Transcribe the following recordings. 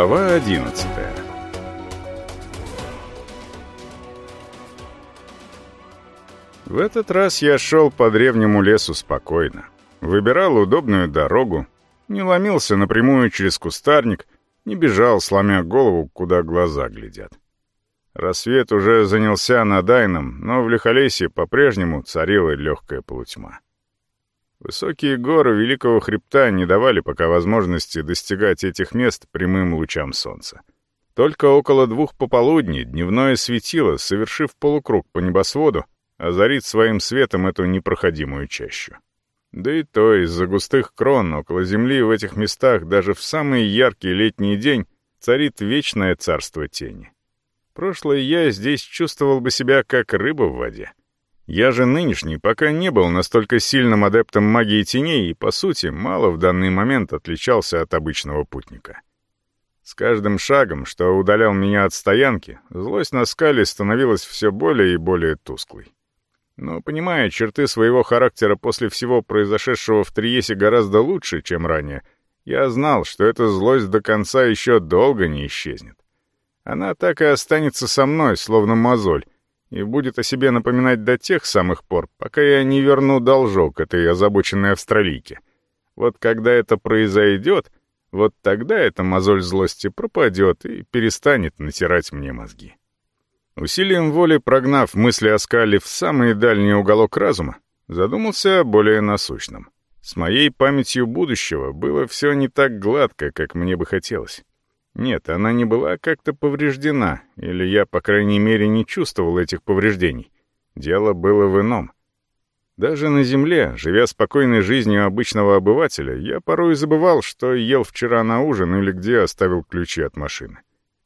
Глава одиннадцатая В этот раз я шел по древнему лесу спокойно. Выбирал удобную дорогу, не ломился напрямую через кустарник, не бежал, сломя голову, куда глаза глядят. Рассвет уже занялся над Айном, но в Лихолесье по-прежнему царила легкая полутьма. Высокие горы Великого Хребта не давали пока возможности достигать этих мест прямым лучам солнца. Только около двух пополудни дневное светило, совершив полукруг по небосводу, озарит своим светом эту непроходимую чащу. Да и то из-за густых крон около земли в этих местах даже в самый яркий летний день царит вечное царство тени. Прошлое я здесь чувствовал бы себя как рыба в воде. Я же нынешний пока не был настолько сильным адептом магии теней и, по сути, мало в данный момент отличался от обычного путника. С каждым шагом, что удалял меня от стоянки, злость на скале становилась все более и более тусклой. Но, понимая черты своего характера после всего произошедшего в Триесе гораздо лучше, чем ранее, я знал, что эта злость до конца еще долго не исчезнет. Она так и останется со мной, словно мозоль, и будет о себе напоминать до тех самых пор, пока я не верну должок этой озабоченной австралийке. Вот когда это произойдет, вот тогда эта мозоль злости пропадет и перестанет натирать мне мозги. Усилием воли прогнав мысли о скале в самый дальний уголок разума, задумался о более насущном. С моей памятью будущего было все не так гладко, как мне бы хотелось. Нет, она не была как-то повреждена, или я, по крайней мере, не чувствовал этих повреждений. Дело было в ином. Даже на земле, живя спокойной жизнью обычного обывателя, я порой забывал, что ел вчера на ужин или где оставил ключи от машины.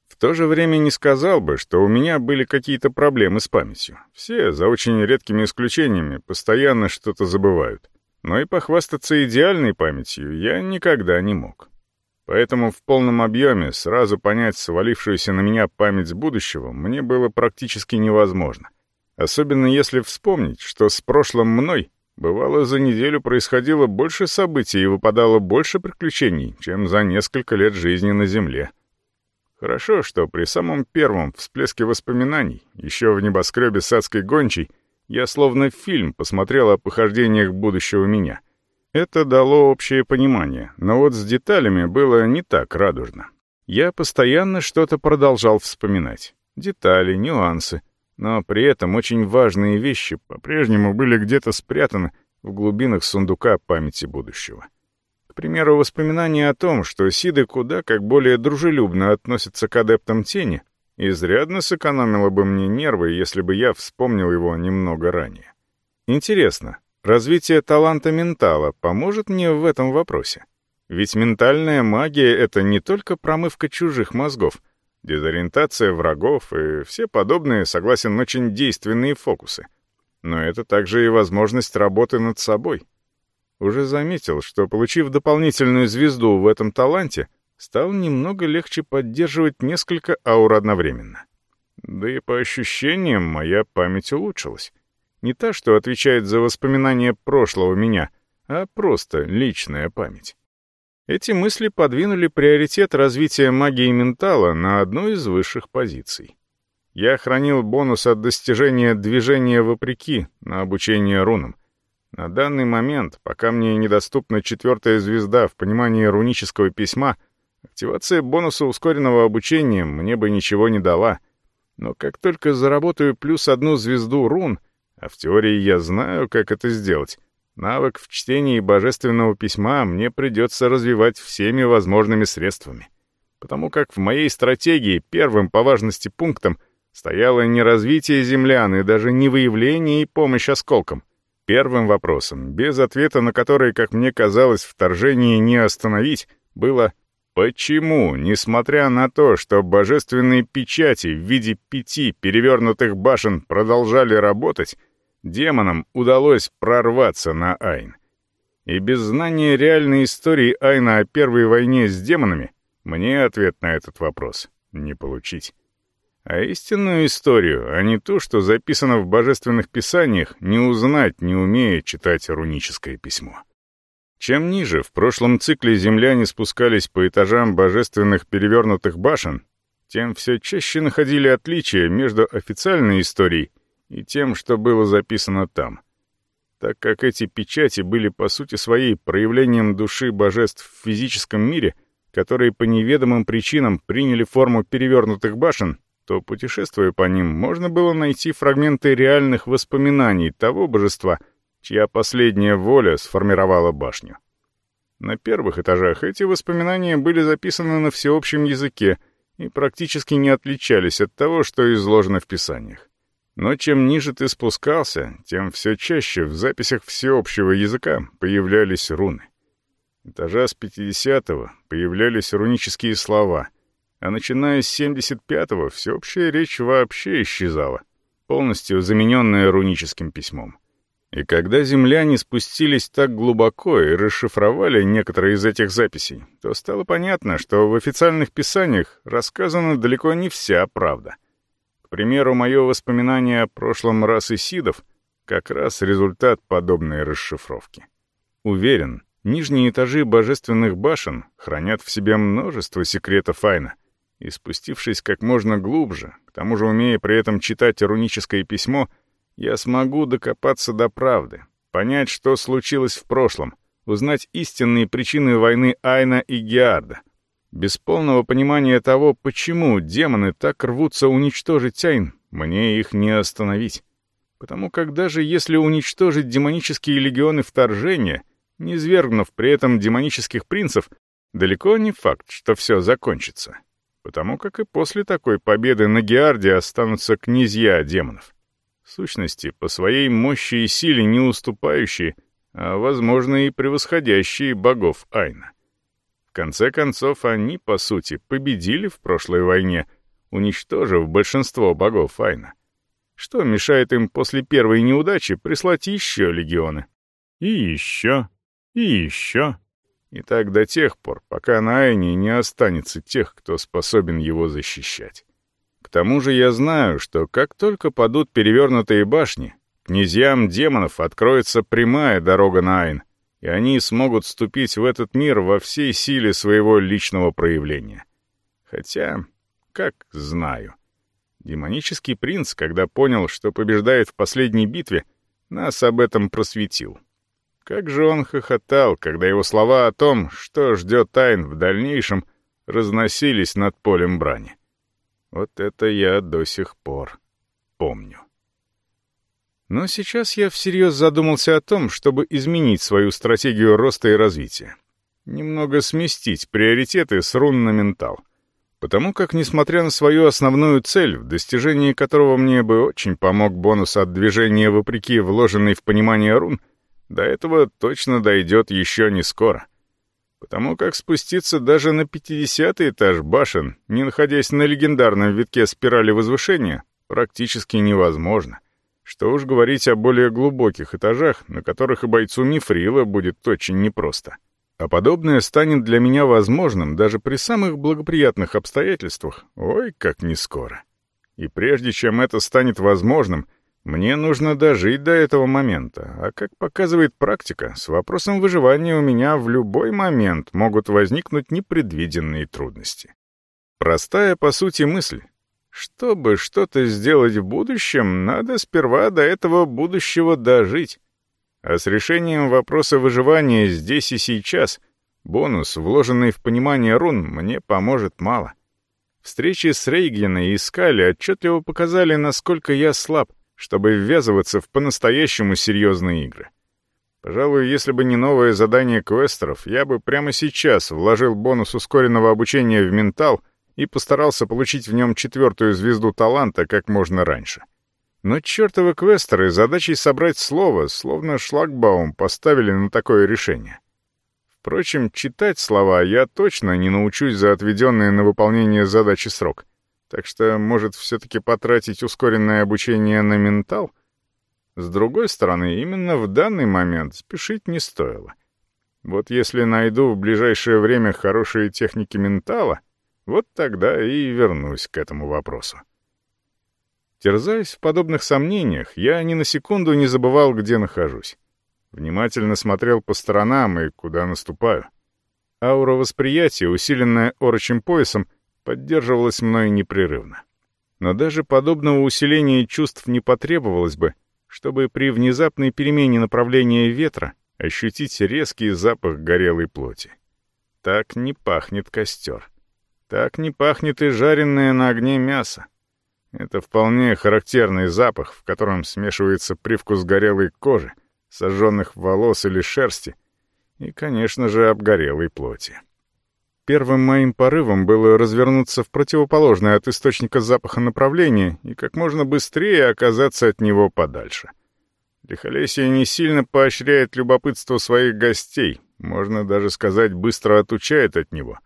В то же время не сказал бы, что у меня были какие-то проблемы с памятью. Все, за очень редкими исключениями, постоянно что-то забывают. Но и похвастаться идеальной памятью я никогда не мог. Поэтому в полном объеме сразу понять свалившуюся на меня память будущего мне было практически невозможно. Особенно если вспомнить, что с прошлым мной бывало за неделю происходило больше событий и выпадало больше приключений, чем за несколько лет жизни на Земле. Хорошо, что при самом первом всплеске воспоминаний, еще в небоскребе с адской гончей, я словно фильм посмотрел о похождениях будущего меня — это дало общее понимание, но вот с деталями было не так радужно. Я постоянно что-то продолжал вспоминать. Детали, нюансы. Но при этом очень важные вещи по-прежнему были где-то спрятаны в глубинах сундука памяти будущего. К примеру, воспоминание о том, что Сиды куда как более дружелюбно относятся к адептам тени, изрядно сэкономило бы мне нервы, если бы я вспомнил его немного ранее. Интересно, Развитие таланта ментала поможет мне в этом вопросе. Ведь ментальная магия — это не только промывка чужих мозгов, дезориентация врагов и все подобные, согласен, очень действенные фокусы. Но это также и возможность работы над собой. Уже заметил, что, получив дополнительную звезду в этом таланте, стал немного легче поддерживать несколько аур одновременно. Да и по ощущениям моя память улучшилась. Не та, что отвечает за воспоминания прошлого меня, а просто личная память. Эти мысли подвинули приоритет развития магии ментала на одну из высших позиций. Я хранил бонус от достижения движения вопреки на обучение рунам. На данный момент, пока мне недоступна четвертая звезда в понимании рунического письма, активация бонуса ускоренного обучения мне бы ничего не дала. Но как только заработаю плюс одну звезду рун — а в теории я знаю, как это сделать. Навык в чтении божественного письма мне придется развивать всеми возможными средствами. Потому как в моей стратегии первым по важности пунктом стояло не развитие землян и даже не выявление и помощь осколкам. Первым вопросом, без ответа на который, как мне казалось, вторжение не остановить, было Почему, несмотря на то, что божественные печати в виде пяти перевернутых башен продолжали работать, демонам удалось прорваться на Айн. И без знания реальной истории Айна о первой войне с демонами мне ответ на этот вопрос не получить. А истинную историю, а не то, что записано в божественных писаниях, не узнать, не умея читать руническое письмо. Чем ниже в прошлом цикле земляне спускались по этажам божественных перевернутых башен, тем все чаще находили отличия между официальной историей и тем, что было записано там. Так как эти печати были по сути своей проявлением души божеств в физическом мире, которые по неведомым причинам приняли форму перевернутых башен, то, путешествуя по ним, можно было найти фрагменты реальных воспоминаний того божества, чья последняя воля сформировала башню. На первых этажах эти воспоминания были записаны на всеобщем языке и практически не отличались от того, что изложено в писаниях. Но чем ниже ты спускался, тем все чаще в записях всеобщего языка появлялись руны. Этажа с 50-го появлялись рунические слова, а начиная с 75-го всеобщая речь вообще исчезала, полностью замененная руническим письмом. И когда земляне спустились так глубоко и расшифровали некоторые из этих записей, то стало понятно, что в официальных писаниях рассказана далеко не вся правда. Примеру, мое воспоминание о прошлом расы Сидов как раз результат подобной расшифровки. Уверен, нижние этажи божественных башен хранят в себе множество секретов Айна — и спустившись как можно глубже, к тому же умея при этом читать руническое письмо, я смогу докопаться до правды, понять, что случилось в прошлом, узнать истинные причины войны Айна и Геарда. Без полного понимания того, почему демоны так рвутся уничтожить Айн, мне их не остановить. Потому как даже если уничтожить демонические легионы вторжения, не свергнув при этом демонических принцев, далеко не факт, что все закончится потому как и после такой победы на Геарде останутся князья демонов. Сущности, по своей мощи и силе не уступающие, а, возможно, и превосходящие богов Айна. Конце концов, они, по сути, победили в прошлой войне, уничтожив большинство богов Айна. Что мешает им после первой неудачи прислать еще легионы? И еще, и еще. И так до тех пор, пока на Айне не останется тех, кто способен его защищать. К тому же я знаю, что как только падут перевернутые башни, князьям демонов откроется прямая дорога на Айн, и они смогут вступить в этот мир во всей силе своего личного проявления. Хотя, как знаю. Демонический принц, когда понял, что побеждает в последней битве, нас об этом просветил. Как же он хохотал, когда его слова о том, что ждет Тайн в дальнейшем, разносились над полем брани. Вот это я до сих пор помню. Но сейчас я всерьез задумался о том, чтобы изменить свою стратегию роста и развития. Немного сместить приоритеты с рун на ментал. Потому как, несмотря на свою основную цель, в достижении которого мне бы очень помог бонус от движения вопреки вложенной в понимание рун — до этого точно дойдет еще не скоро. Потому как спуститься даже на 50 этаж башен, не находясь на легендарном витке спирали возвышения, практически невозможно. Что уж говорить о более глубоких этажах, на которых и бойцу Мифрила будет очень непросто. А подобное станет для меня возможным даже при самых благоприятных обстоятельствах, ой, как не скоро. И прежде чем это станет возможным, мне нужно дожить до этого момента, а как показывает практика, с вопросом выживания у меня в любой момент могут возникнуть непредвиденные трудности. Простая, по сути, мысль. Чтобы что-то сделать в будущем, надо сперва до этого будущего дожить. А с решением вопроса выживания здесь и сейчас бонус, вложенный в понимание рун, мне поможет мало. Встречи с Рейгеной и Скали отчетливо показали, насколько я слаб — чтобы ввязываться в по-настоящему серьезные игры. Пожалуй, если бы не новое задание квестеров, я бы прямо сейчас вложил бонус ускоренного обучения в ментал и постарался получить в нем четвертую звезду таланта как можно раньше. Но чертовы квестеры задачей собрать слово, словно шлагбаум, поставили на такое решение. Впрочем, читать слова я точно не научусь за отведенные на выполнение задачи срок — так что, может, все-таки потратить ускоренное обучение на ментал? С другой стороны, именно в данный момент спешить не стоило. Вот если найду в ближайшее время хорошие техники ментала, вот тогда и вернусь к этому вопросу. Терзаясь в подобных сомнениях, я ни на секунду не забывал, где нахожусь. Внимательно смотрел по сторонам и куда наступаю. Аура восприятия, усиленная орочим поясом, поддерживалась мной непрерывно. Но даже подобного усиления чувств не потребовалось бы, чтобы при внезапной перемене направления ветра ощутить резкий запах горелой плоти. Так не пахнет костер. Так не пахнет и жареное на огне мясо. Это вполне характерный запах, в котором смешивается привкус горелой кожи, сожженных волос или шерсти и, конечно же, обгорелой плоти. Первым моим порывом было развернуться в противоположное от источника запаха направление и как можно быстрее оказаться от него подальше. Лихолесье не сильно поощряет любопытство своих гостей, можно даже сказать, быстро отучает от него.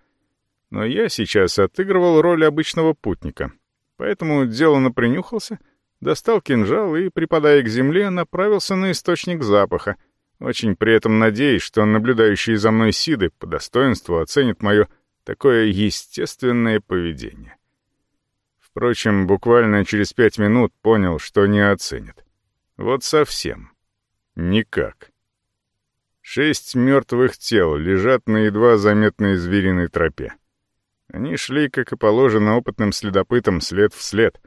Но я сейчас отыгрывал роль обычного путника, поэтому деланно принюхался, достал кинжал и, припадая к земле, направился на источник запаха, очень при этом надеясь, что наблюдающие за мной Сиды по достоинству оценят мое такое естественное поведение. Впрочем, буквально через пять минут понял, что не оценят. Вот совсем. Никак. Шесть мертвых тел лежат на едва заметной звериной тропе. Они шли, как и положено, опытным следопытам след в след.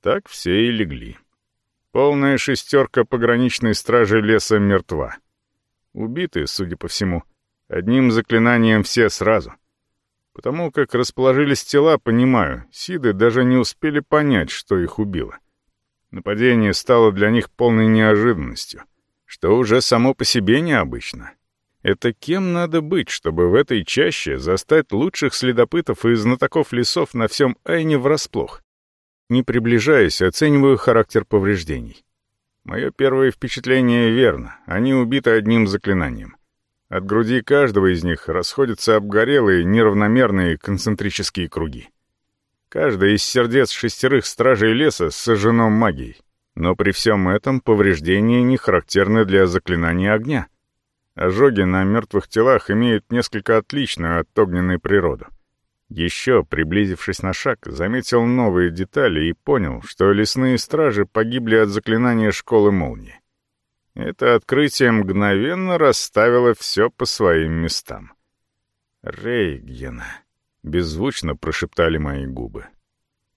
Так все и легли. Полная шестерка пограничной стражи леса мертва. Убиты, судя по всему, одним заклинанием все сразу. Потому как расположились тела, понимаю, Сиды даже не успели понять, что их убило. Нападение стало для них полной неожиданностью, что уже само по себе необычно. Это кем надо быть, чтобы в этой чаще застать лучших следопытов и знатоков лесов на всем Айне врасплох? Не приближаясь, оцениваю характер повреждений. Мое первое впечатление верно, они убиты одним заклинанием. От груди каждого из них расходятся обгорелые, неравномерные концентрические круги. Каждое из сердец шестерых стражей леса сожжено магией. Но при всем этом повреждения не характерны для заклинания огня — Ожоги на мертвых телах имеют несколько отличную от огненной природу. Еще, приблизившись на шаг, заметил новые детали и понял, что лесные стражи погибли от заклинания школы молнии. Это открытие мгновенно расставило все по своим местам. «Рейгена», — беззвучно прошептали мои губы.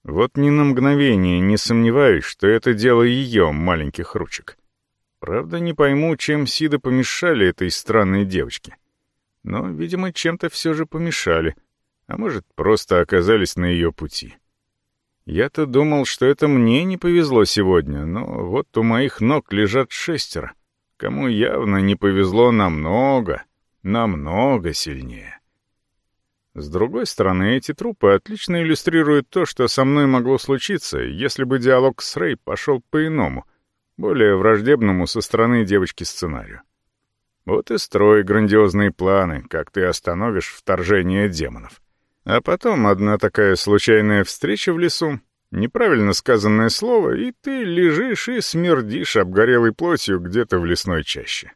Вот ни на мгновение не сомневаюсь, что это дело ее маленьких ручек. Правда, не пойму, чем Сида помешали этой странной девочке. Но, видимо, чем-то все же помешали, а может, просто оказались на ее пути. Я-то думал, что это мне не повезло сегодня, но вот у моих ног лежат шестеро, кому явно не повезло намного, намного сильнее. С другой стороны, эти трупы отлично иллюстрируют то, что со мной могло случиться, если бы диалог с Рэй пошел по-иному, более враждебному со стороны девочки сценарию. Вот и строй грандиозные планы, как ты остановишь вторжение демонов. А потом одна такая случайная встреча в лесу, неправильно сказанное слово, и ты лежишь и смердишь обгорелой плотью где-то в лесной чаще.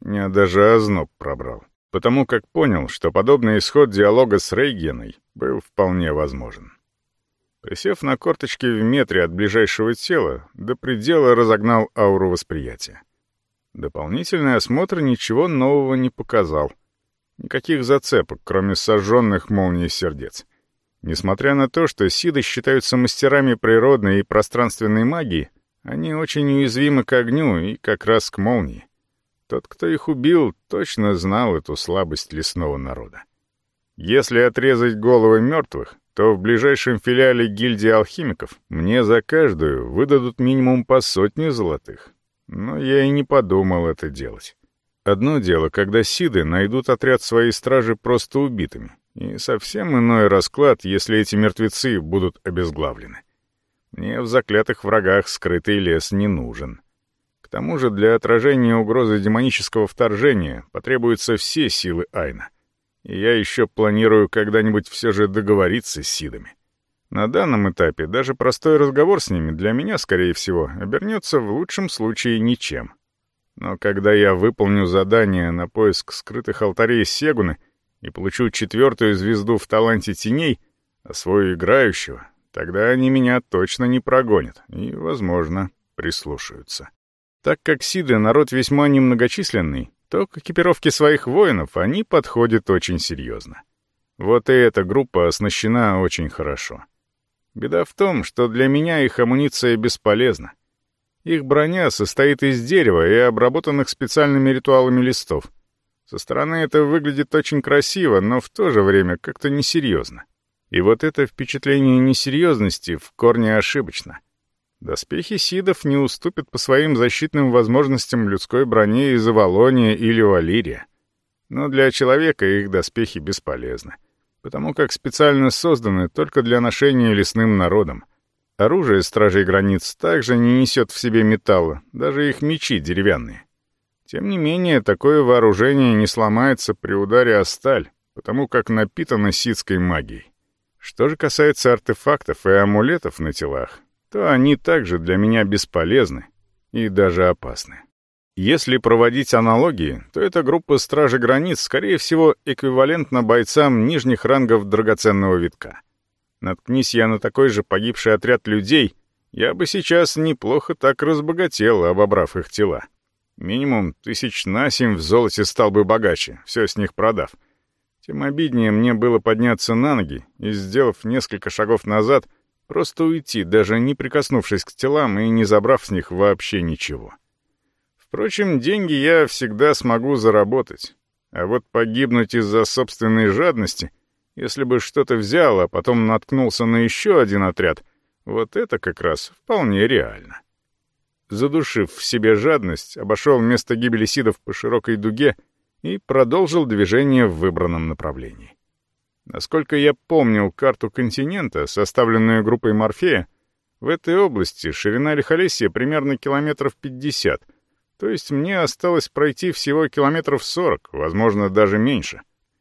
Меня даже озноб пробрал, потому как понял, что подобный исход диалога с Рейгеной был вполне возможен. Присев на корточки в метре от ближайшего тела, до предела разогнал ауру восприятия. Дополнительный осмотр ничего нового не показал. Никаких зацепок, кроме сожженных молний сердец. Несмотря на то, что Сиды считаются мастерами природной и пространственной магии, они очень уязвимы к огню и как раз к молнии. Тот, кто их убил, точно знал эту слабость лесного народа. Если отрезать головы мертвых, то в ближайшем филиале гильдии алхимиков мне за каждую выдадут минимум по сотне золотых. Но я и не подумал это делать. Одно дело, когда сиды найдут отряд своей стражи просто убитыми, и совсем иной расклад, если эти мертвецы будут обезглавлены. Мне в заклятых врагах скрытый лес не нужен. К тому же для отражения угрозы демонического вторжения потребуются все силы Айна. Я еще планирую когда-нибудь все же договориться с Сидами. На данном этапе даже простой разговор с ними для меня, скорее всего, обернется в лучшем случае ничем. Но когда я выполню задание на поиск скрытых алтарей Сегуны и получу четвертую звезду в таланте теней, освою играющего, тогда они меня точно не прогонят и, возможно, прислушаются. Так как сиды — народ весьма немногочисленный, то к экипировке своих воинов они подходят очень серьезно. Вот и эта группа оснащена очень хорошо. Беда в том, что для меня их амуниция бесполезна. Их броня состоит из дерева и обработанных специальными ритуалами листов. Со стороны это выглядит очень красиво, но в то же время как-то несерьезно. И вот это впечатление несерьезности в корне ошибочно. Доспехи сидов не уступят по своим защитным возможностям людской броне из Авалония или Валирия. Но для человека их доспехи бесполезны, потому как специально созданы только для ношения лесным народом. Оружие стражей границ также не несет в себе металла, даже их мечи деревянные. Тем не менее, такое вооружение не сломается при ударе о сталь, потому как напитано ситской магией. Что же касается артефактов и амулетов на телах, то они также для меня бесполезны и даже опасны. Если проводить аналогии, то эта группа стражи границ, скорее всего, эквивалентна бойцам нижних рангов драгоценного витка. Наткнись я на такой же погибший отряд людей, я бы сейчас неплохо так разбогател, обобрав их тела. Минимум тысяч на семь в золоте стал бы богаче, все с них продав. Тем обиднее мне было подняться на ноги и, сделав несколько шагов назад, Просто уйти, даже не прикоснувшись к телам и не забрав с них вообще ничего. Впрочем, деньги я всегда смогу заработать. А вот погибнуть из-за собственной жадности, если бы что-то взял, а потом наткнулся на еще один отряд, вот это как раз вполне реально. Задушив в себе жадность, обошел место гибели сидов по широкой дуге и продолжил движение в выбранном направлении. Насколько я помнил карту континента, составленную группой Морфея, в этой области ширина Лихолесья примерно километров 50, то есть мне осталось пройти всего километров 40, возможно, даже меньше.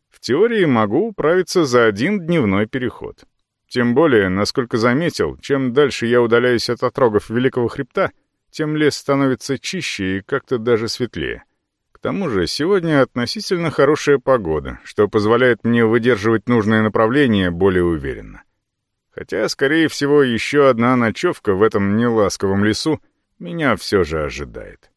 В теории могу управиться за один дневной переход. Тем более, насколько заметил, чем дальше я удаляюсь от отрогов Великого Хребта, тем лес становится чище и как-то даже светлее тому же, сегодня относительно хорошая погода, что позволяет мне выдерживать нужное направление более уверенно. Хотя, скорее всего, еще одна ночевка в этом неласковом лесу меня все же ожидает.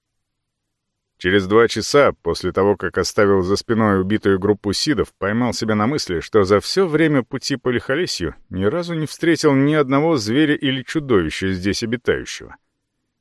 Через два часа, после того, как оставил за спиной убитую группу сидов, поймал себя на мысли, что за все время пути по Лихолесью ни разу не встретил ни одного зверя или чудовища здесь обитающего —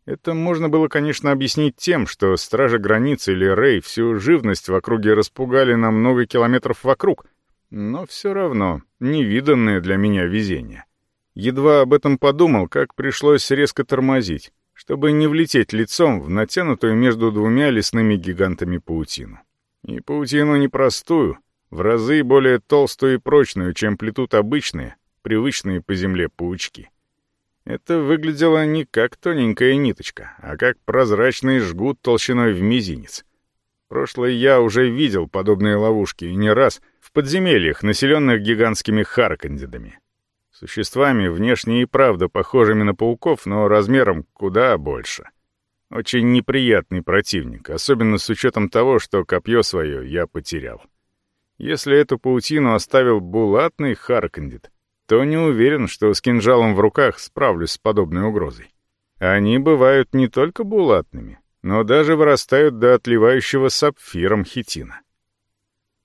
это можно было, конечно, объяснить тем, что стражи границы или Рэй всю живность в округе распугали на много километров вокруг, но все равно невиданное для меня везение. Едва об этом подумал, как пришлось резко тормозить, чтобы не влететь лицом в натянутую между двумя лесными гигантами паутину. И паутину непростую, в разы более толстую и прочную, чем плетут обычные, привычные по земле паучки. Это выглядело не как тоненькая ниточка, а как прозрачный жгут толщиной в мизинец. Прошлое я уже видел подобные ловушки, и не раз, в подземельях, населенных гигантскими харкандидами. Существами, внешне и правда похожими на пауков, но размером куда больше. Очень неприятный противник, особенно с учетом того, что копье свое я потерял. Если эту паутину оставил булатный харкандид, то не уверен, что с кинжалом в руках справлюсь с подобной угрозой. Они бывают не только булатными, но даже вырастают до отливающего сапфиром хитина.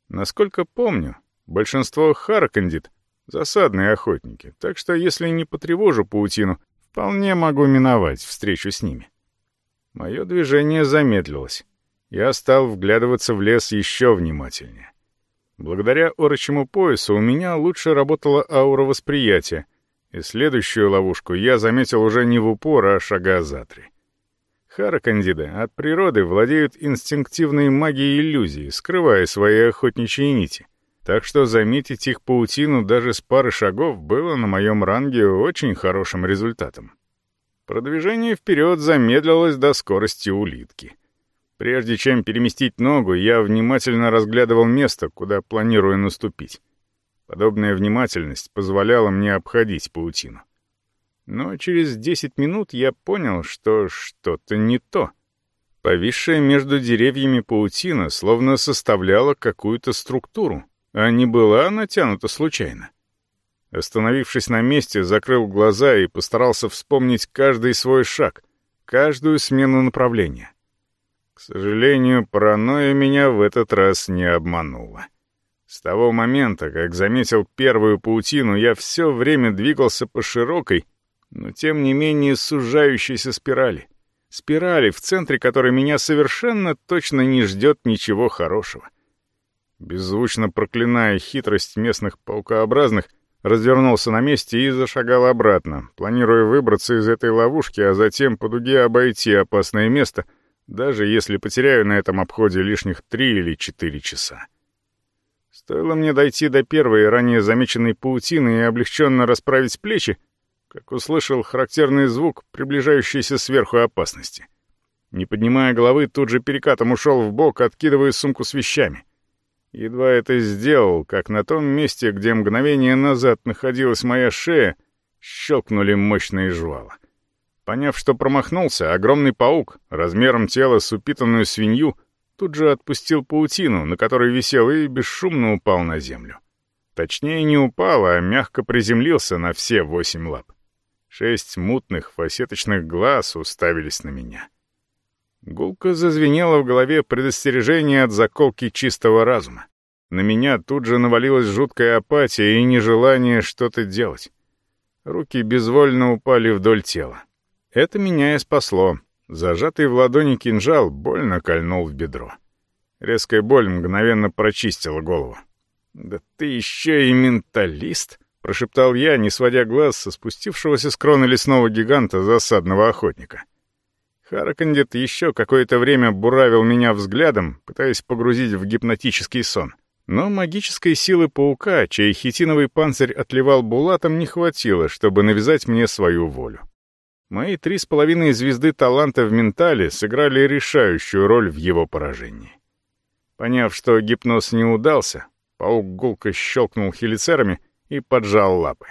Насколько помню, большинство харкандит — засадные охотники, так что если не потревожу паутину, вполне могу миновать встречу с ними. Мое движение замедлилось. Я стал вглядываться в лес еще внимательнее. Благодаря орочему поясу у меня лучше работала аура восприятия, и следующую ловушку я заметил уже не в упор, а шага за три. Харакандиды от природы владеют инстинктивной магией иллюзии, скрывая свои охотничьи нити. Так что заметить их паутину даже с пары шагов было на моем ранге очень хорошим результатом. Продвижение вперед замедлилось до скорости улитки. Прежде чем переместить ногу, я внимательно разглядывал место, куда планирую наступить. Подобная внимательность позволяла мне обходить паутину. Но через 10 минут я понял, что что-то не то. Повисшая между деревьями паутина словно составляла какую-то структуру, а не была натянута случайно. Остановившись на месте, закрыл глаза и постарался вспомнить каждый свой шаг — каждую смену направления. К сожалению, паранойя меня в этот раз не обманула. С того момента, как заметил первую паутину, я все время двигался по широкой, но тем не менее сужающейся спирали. Спирали, в центре которой меня совершенно точно не ждет ничего хорошего. Беззвучно проклиная хитрость местных паукообразных, развернулся на месте и зашагал обратно, планируя выбраться из этой ловушки, а затем по дуге обойти опасное место — даже если потеряю на этом обходе лишних три или четыре часа. Стоило мне дойти до первой ранее замеченной паутины и облегченно расправить плечи, как услышал характерный звук, приближающийся сверху опасности. Не поднимая головы, тут же перекатом ушел в бок, откидывая сумку с вещами. Едва это сделал, как на том месте, где мгновение назад находилась моя шея, щелкнули мощные жвала. Поняв, что промахнулся, огромный паук, размером тела с упитанную свинью, тут же отпустил паутину, на которой висел, и бесшумно упал на землю. Точнее, не упал, а мягко приземлился на все восемь лап. Шесть мутных фасеточных глаз уставились на меня. Гулко зазвенело в голове предостережение от заколки чистого разума. На меня тут же навалилась жуткая апатия и нежелание что-то делать. Руки безвольно упали вдоль тела. Это меня и спасло. Зажатый в ладони кинжал больно кольнул в бедро. Резкая боль мгновенно прочистила голову. «Да ты еще и менталист!» — прошептал я, не сводя глаз со спустившегося с кроны лесного гиганта засадного охотника. Харакандит еще какое-то время буравил меня взглядом, пытаясь погрузить в гипнотический сон. Но магической силы паука, чей хитиновый панцирь отливал булатом, не хватило, чтобы навязать мне свою волю. Мои три с половиной звезды таланта в ментале сыграли решающую роль в его поражении. Поняв, что гипноз не удался, паук гулко щелкнул хелицерами и поджал лапы.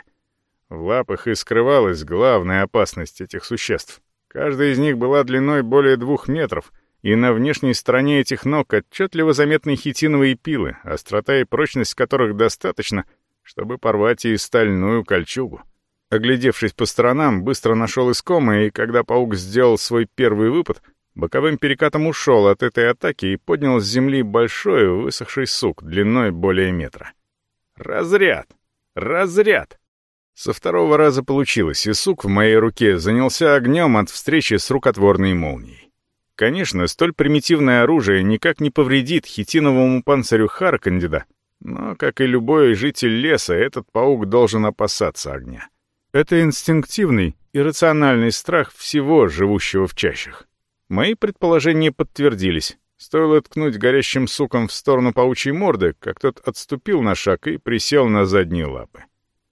В лапах и скрывалась главная опасность этих существ. Каждая из них была длиной более двух метров, и на внешней стороне этих ног отчетливо заметны хитиновые пилы, острота и прочность которых достаточно, чтобы порвать и стальную кольчугу. Оглядевшись по сторонам, быстро нашел искомое, и когда паук сделал свой первый выпад, боковым перекатом ушел от этой атаки и поднял с земли большой высохший сук длиной более метра. «Разряд! Разряд!» Со второго раза получилось, и сук в моей руке занялся огнем от встречи с рукотворной молнией. Конечно, столь примитивное оружие никак не повредит хитиновому панцирю Харкандида, но, как и любой житель леса, этот паук должен опасаться огня. Это инстинктивный, иррациональный страх всего, живущего в чащах. Мои предположения подтвердились. Стоило ткнуть горящим суком в сторону паучьей морды, как тот отступил на шаг и присел на задние лапы.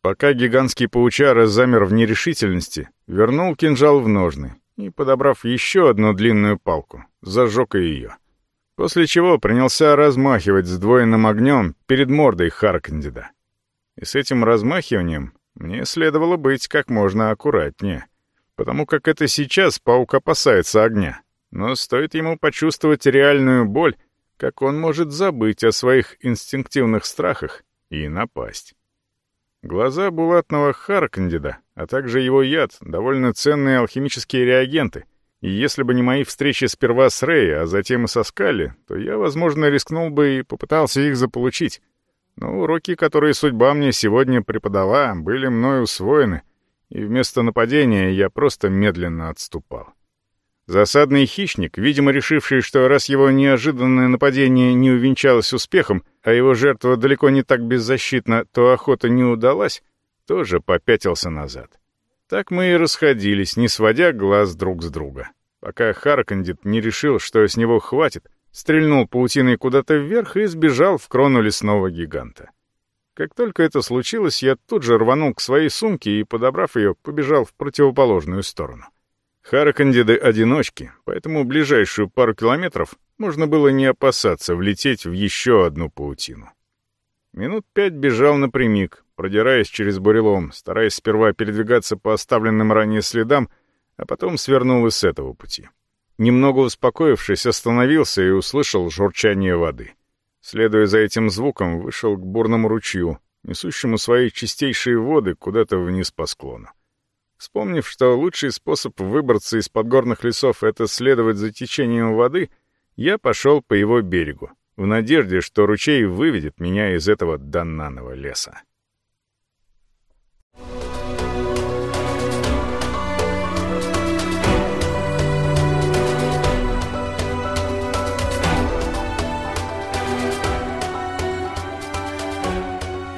Пока гигантский паучара замер в нерешительности, вернул кинжал в ножны и, подобрав еще одну длинную палку, зажег ее. После чего принялся размахивать сдвоенным огнем перед мордой Харкандида. И с этим размахиванием мне следовало быть как можно аккуратнее, потому как это сейчас паук опасается огня. Но стоит ему почувствовать реальную боль, как он может забыть о своих инстинктивных страхах и напасть. Глаза булатного Харкандида, а также его яд — довольно ценные алхимические реагенты, и если бы не мои встречи сперва с Рэй, а затем и со Скалли, то я, возможно, рискнул бы и попытался их заполучить. Но уроки, которые судьба мне сегодня преподала, были мной усвоены, и вместо нападения я просто медленно отступал. Засадный хищник, видимо решивший, что раз его неожиданное нападение не увенчалось успехом, а его жертва далеко не так беззащитна, то охота не удалась, тоже попятился назад. Так мы и расходились, не сводя глаз друг с друга, пока Харкандит не решил, что с него хватит, стрельнул паутиной куда-то вверх и сбежал в крону лесного гиганта. Как только это случилось, я тут же рванул к своей сумке и, подобрав ее, побежал в противоположную сторону. Харакандиды — одиночки, поэтому ближайшую пару километров можно было не опасаться влететь в еще одну паутину. Минут пять бежал напрямик, продираясь через бурелом, стараясь сперва передвигаться по оставленным ранее следам, а потом свернул и с этого пути. Немного успокоившись, остановился и услышал журчание воды. Следуя за этим звуком, вышел к бурному ручью, несущему свои чистейшие воды куда-то вниз по склону. Вспомнив, что лучший способ выбраться из подгорных лесов — это следовать за течением воды, я пошел по его берегу, в надежде, что ручей выведет меня из этого донанного леса.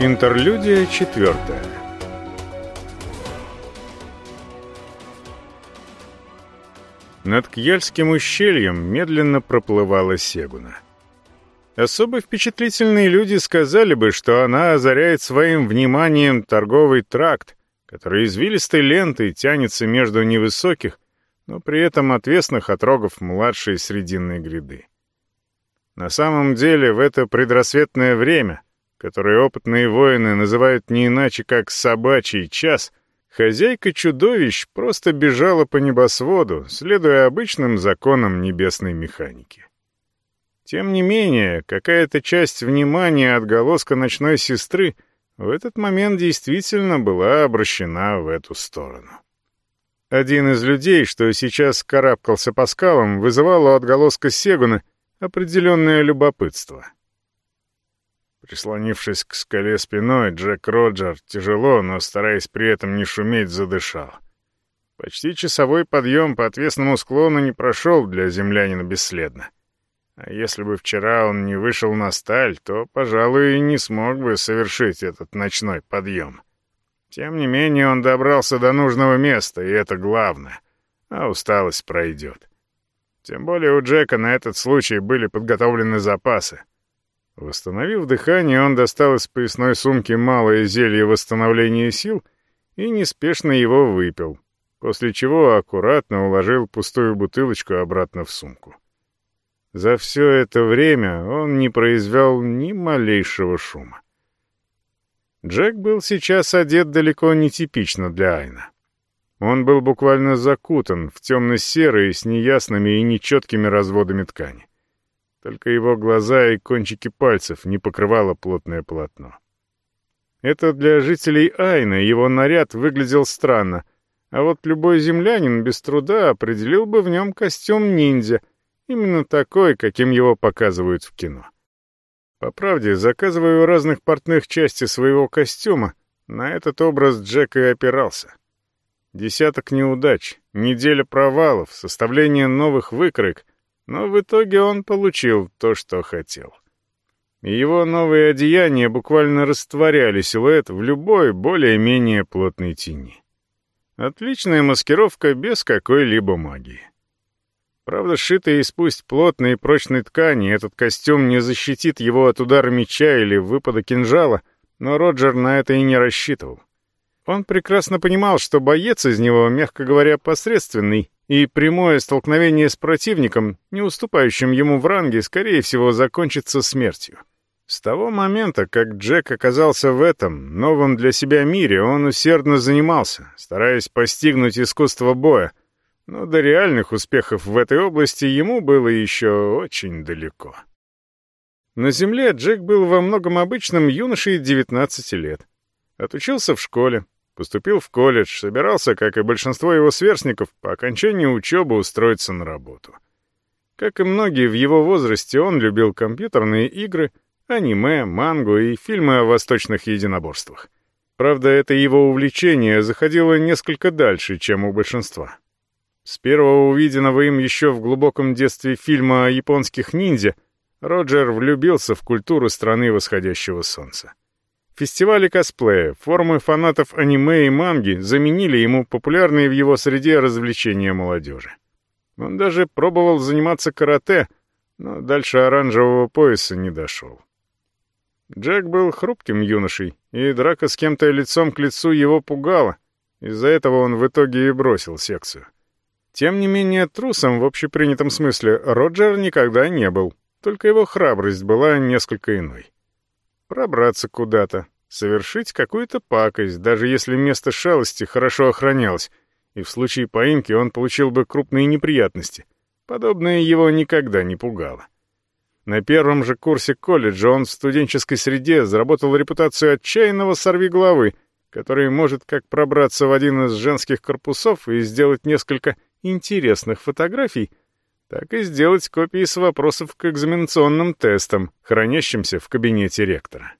Интерлюдия четвертая. Над Кьяльским ущельем медленно проплывала Сегуна. Особо впечатлительные люди сказали бы, что она озаряет своим вниманием торговый тракт, который извилистой лентой тянется между невысоких, но при этом отвесных отрогов младшей срединной гряды. На самом деле в это предрассветное время — который опытные воины называют не иначе, как «собачий час», хозяйка чудовищ просто бежала по небосводу, следуя обычным законам небесной механики. Тем не менее, какая-то часть внимания отголоска ночной сестры в этот момент действительно была обращена в эту сторону. Один из людей, что сейчас карабкался по скалам, вызывал у отголоска Сегуна определенное любопытство — Прислонившись к скале спиной, Джек Роджер тяжело, но стараясь при этом не шуметь, задышал. Почти часовой подъем по отвесному склону не прошел для землянина бесследно. А если бы вчера он не вышел на сталь, то, пожалуй, и не смог бы совершить этот ночной подъем. Тем не менее, он добрался до нужного места, и это главное. А усталость пройдет. Тем более у Джека на этот случай были подготовлены запасы. Восстановив дыхание, он достал из поясной сумки малое зелье восстановления сил и неспешно его выпил, после чего аккуратно уложил пустую бутылочку обратно в сумку. За все это время он не произвел ни малейшего шума. Джек был сейчас одет далеко не типично для Айна. Он был буквально закутан в темно-серые с неясными и нечеткими разводами ткани. Только его глаза и кончики пальцев не покрывало плотное полотно. Это для жителей Айна его наряд выглядел странно, а вот любой землянин без труда определил бы в нем костюм ниндзя, именно такой, каким его показывают в кино. По правде, заказывая у разных портных части своего костюма, на этот образ Джек и опирался. Десяток неудач, неделя провалов, составление новых выкроек — но в итоге он получил то, что хотел. Его новые одеяния буквально растворяли силуэт в любой более-менее плотной тени. Отличная маскировка без какой-либо магии. Правда, сшитый из пусть плотной и прочной ткани, этот костюм не защитит его от удара меча или выпада кинжала, но Роджер на это и не рассчитывал. Он прекрасно понимал, что боец из него, мягко говоря, посредственный, и прямое столкновение с противником, не уступающим ему в ранге, скорее всего, закончится смертью. С того момента, как Джек оказался в этом, новом для себя мире, он усердно занимался, стараясь постигнуть искусство боя, но до реальных успехов в этой области ему было еще очень далеко. На земле Джек был во многом обычным юношей 19 лет. Отучился в школе, Поступил в колледж, собирался, как и большинство его сверстников, по окончании учебы устроиться на работу. Как и многие в его возрасте, он любил компьютерные игры, аниме, мангу и фильмы о восточных единоборствах. Правда, это его увлечение заходило несколько дальше, чем у большинства. С первого увиденного им еще в глубоком детстве фильма о японских ниндзя Роджер влюбился в культуру страны восходящего солнца. Фестивали косплея, формы фанатов аниме и манги заменили ему популярные в его среде развлечения молодежи. Он даже пробовал заниматься карате, но дальше оранжевого пояса не дошел. Джек был хрупким юношей, и драка с кем-то лицом к лицу его пугала. Из-за этого он в итоге и бросил секцию. Тем не менее, трусом в общепринятом смысле Роджер никогда не был, только его храбрость была несколько иной пробраться куда-то, совершить какую-то пакость, даже если место шалости хорошо охранялось, и в случае поимки он получил бы крупные неприятности. Подобное его никогда не пугало. На первом же курсе колледжа он в студенческой среде заработал репутацию отчаянного сорвиголовы, который может как пробраться в один из женских корпусов и сделать несколько интересных фотографий, так и сделать копии с вопросов к экзаменационным тестам, хранящимся в кабинете ректора.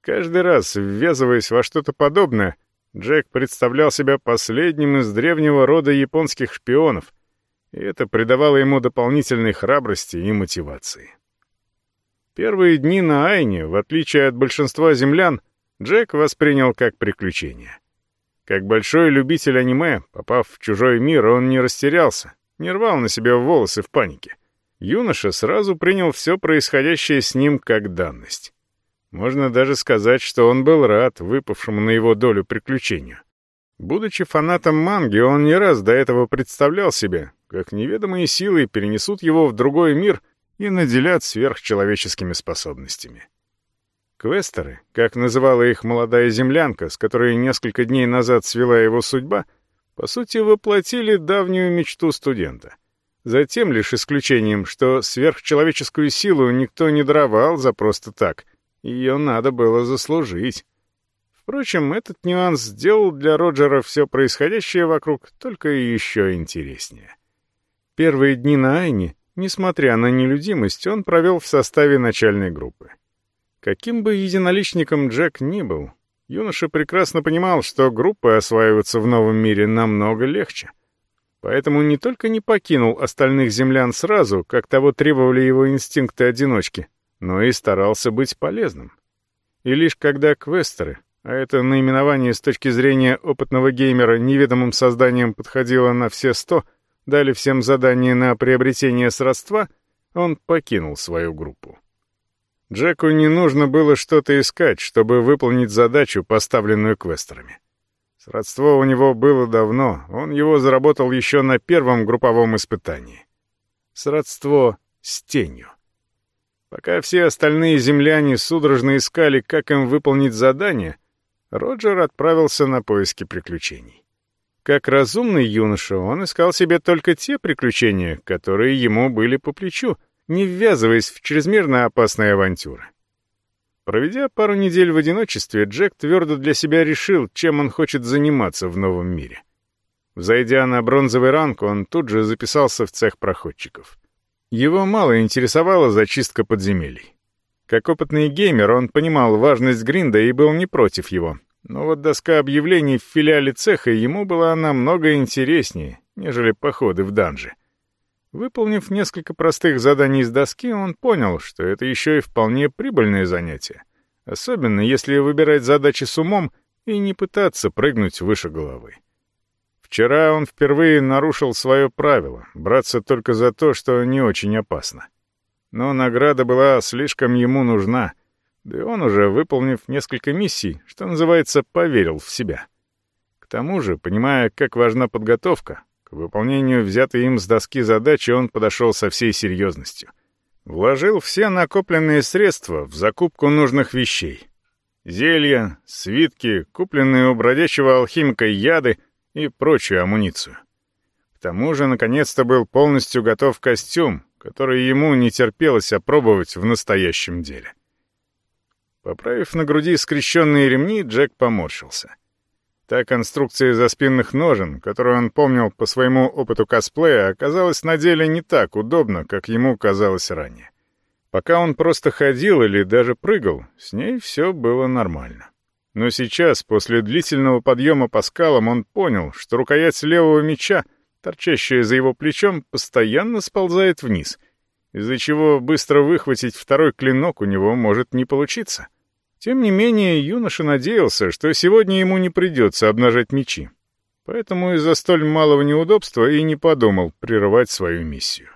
Каждый раз, ввязываясь во что-то подобное, Джек представлял себя последним из древнего рода японских шпионов, и это придавало ему дополнительной храбрости и мотивации. Первые дни на Айне, в отличие от большинства землян, Джек воспринял как приключение. Как большой любитель аниме, попав в чужой мир, он не растерялся, не рвал на себя волосы в панике. Юноша сразу принял все происходящее с ним как данность. Можно даже сказать, что он был рад выпавшему на его долю приключению. Будучи фанатом манги, он не раз до этого представлял себе, как неведомые силы перенесут его в другой мир и наделят сверхчеловеческими способностями. Квестеры, как называла их молодая землянка, с которой несколько дней назад свела его судьба, по сути воплотили давнюю мечту студента. За тем лишь исключением, что сверхчеловеческую силу никто не даровал за просто так, ее надо было заслужить. Впрочем, этот нюанс сделал для Роджера все происходящее вокруг только еще интереснее. Первые дни на Айне, несмотря на нелюдимость, он провел в составе начальной группы. Каким бы единоличником Джек ни был, юноша прекрасно понимал, что группы осваиваться в новом мире намного легче. Поэтому не только не покинул остальных землян сразу, как того требовали его инстинкты одиночки, но и старался быть полезным. И лишь когда квестеры, а это наименование с точки зрения опытного геймера неведомым созданием подходило на все сто, дали всем задание на приобретение сродства, он покинул свою группу. Джеку не нужно было что-то искать, чтобы выполнить задачу, поставленную квестерами. Сродство у него было давно, он его заработал еще на первом групповом испытании. Сродство с тенью. Пока все остальные земляне судорожно искали, как им выполнить задание, Роджер отправился на поиски приключений. Как разумный юноша, он искал себе только те приключения, которые ему были по плечу — не ввязываясь в чрезмерно опасные авантюры. Проведя пару недель в одиночестве, Джек твердо для себя решил, чем он хочет заниматься в новом мире. Взойдя на бронзовый ранг, он тут же записался в цех проходчиков. Его мало интересовала зачистка подземелий. Как опытный геймер, он понимал важность гринда и был не против его. Но вот доска объявлений в филиале цеха ему была намного интереснее, нежели походы в данжи. Выполнив несколько простых заданий с доски, он понял, что это еще и вполне прибыльное занятие. Особенно, если выбирать задачи с умом и не пытаться прыгнуть выше головы. Вчера он впервые нарушил свое правило — браться только за то, что не очень опасно. Но награда была слишком ему нужна, да и он уже, выполнив несколько миссий, что называется, поверил в себя. К тому же, понимая, как важна подготовка, к выполнению взятой им с доски задачи он подошел со всей серьезностью. Вложил все накопленные средства в закупку нужных вещей. Зелья, свитки, купленные у бродячего алхимика яды и прочую амуницию. К тому же, наконец-то был полностью готов костюм, который ему не терпелось опробовать в настоящем деле. Поправив на груди скрещенные ремни, Джек поморщился — Та конструкция заспинных ножен, которую он помнил по своему опыту косплея, оказалась на деле не так удобно, как ему казалось ранее. Пока он просто ходил или даже прыгал, с ней все было нормально. Но сейчас, после длительного подъема по скалам, он понял, что рукоять левого меча, торчащая за его плечом, постоянно сползает вниз, из-за чего быстро выхватить второй клинок у него может не получиться. Тем не менее, юноша надеялся, что сегодня ему не придется обнажать мечи. Поэтому из-за столь малого неудобства и не подумал прерывать свою миссию.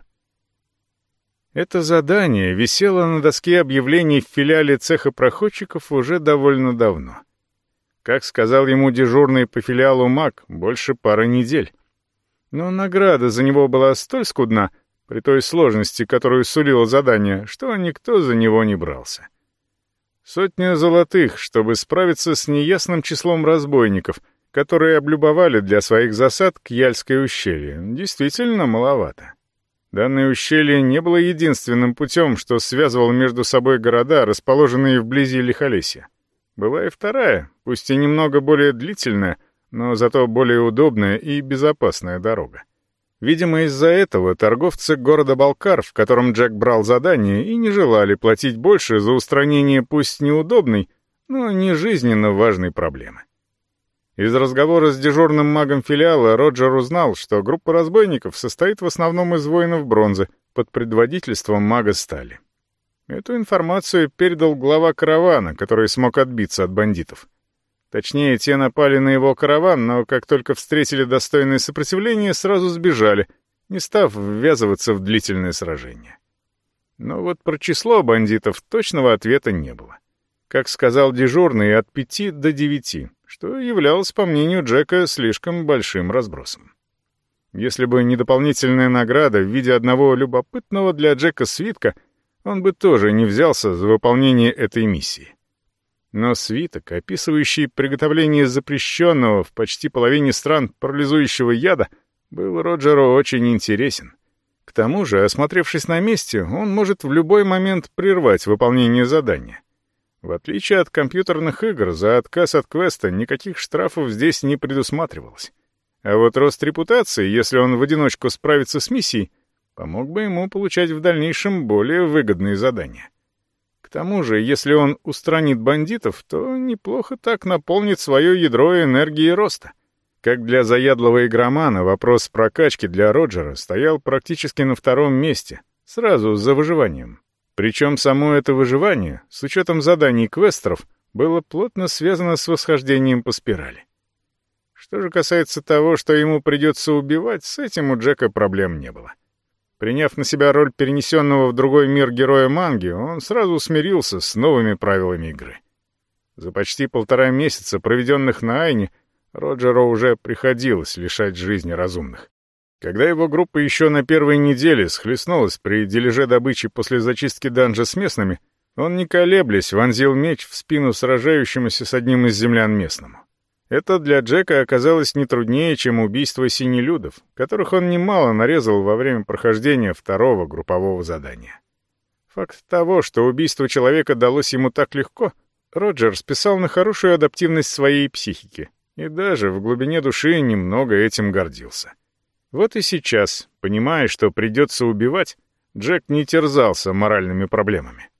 Это задание висело на доске объявлений в филиале цеха проходчиков уже довольно давно. Как сказал ему дежурный по филиалу МАК, больше пары недель. Но награда за него была столь скудна, при той сложности, которую сулило задание, что никто за него не брался. Сотня золотых, чтобы справиться с неясным числом разбойников, которые облюбовали для своих засад Кьяльское ущелье, действительно маловато. Данное ущелье не было единственным путем, что связывал между собой города, расположенные вблизи Лихолесья. Была и вторая, пусть и немного более длительная, но зато более удобная и безопасная дорога. Видимо, из-за этого торговцы города Балкар, в котором Джек брал задание, и не желали платить больше за устранение пусть неудобной, но не жизненно важной проблемы. Из разговора с дежурным магом филиала Роджер узнал, что группа разбойников состоит в основном из воинов бронзы под предводительством мага стали. Эту информацию передал глава каравана, который смог отбиться от бандитов. Точнее, те напали на его караван, но как только встретили достойное сопротивление, сразу сбежали, не став ввязываться в длительное сражение. Но вот про число бандитов точного ответа не было. Как сказал дежурный, от пяти до девяти, что являлось, по мнению Джека, слишком большим разбросом. Если бы не дополнительная награда в виде одного любопытного для Джека свитка, он бы тоже не взялся за выполнение этой миссии. Но свиток, описывающий приготовление запрещенного в почти половине стран парализующего яда, был Роджеру очень интересен. К тому же, осмотревшись на месте, он может в любой момент прервать выполнение задания. В отличие от компьютерных игр, за отказ от квеста никаких штрафов здесь не предусматривалось. А вот рост репутации, если он в одиночку справится с миссией, помог бы ему получать в дальнейшем более выгодные задания. Тому же, если он устранит бандитов, то неплохо так наполнит свое ядро энергии роста. Как для заядлого игромана, вопрос прокачки для Роджера стоял практически на втором месте, сразу за выживанием. Причем само это выживание, с учетом заданий квестеров, было плотно связано с восхождением по спирали. Что же касается того, что ему придется убивать, с этим у Джека проблем не было. Приняв на себя роль перенесенного в другой мир героя манги, он сразу смирился с новыми правилами игры. За почти полтора месяца, проведенных на Айне, Роджеру уже приходилось лишать жизни разумных. Когда его группа еще на первой неделе схлестнулась при дележе добычи после зачистки данжа с местными, он, не колеблясь, вонзил меч в спину сражающемуся с одним из землян местному. Это для Джека оказалось не труднее, чем убийство синелюдов, которых он немало нарезал во время прохождения второго группового задания. Факт того, что убийство человека далось ему так легко, Роджер списал на хорошую адаптивность своей психики и даже в глубине души немного этим гордился. Вот и сейчас, понимая, что придется убивать, Джек не терзался моральными проблемами.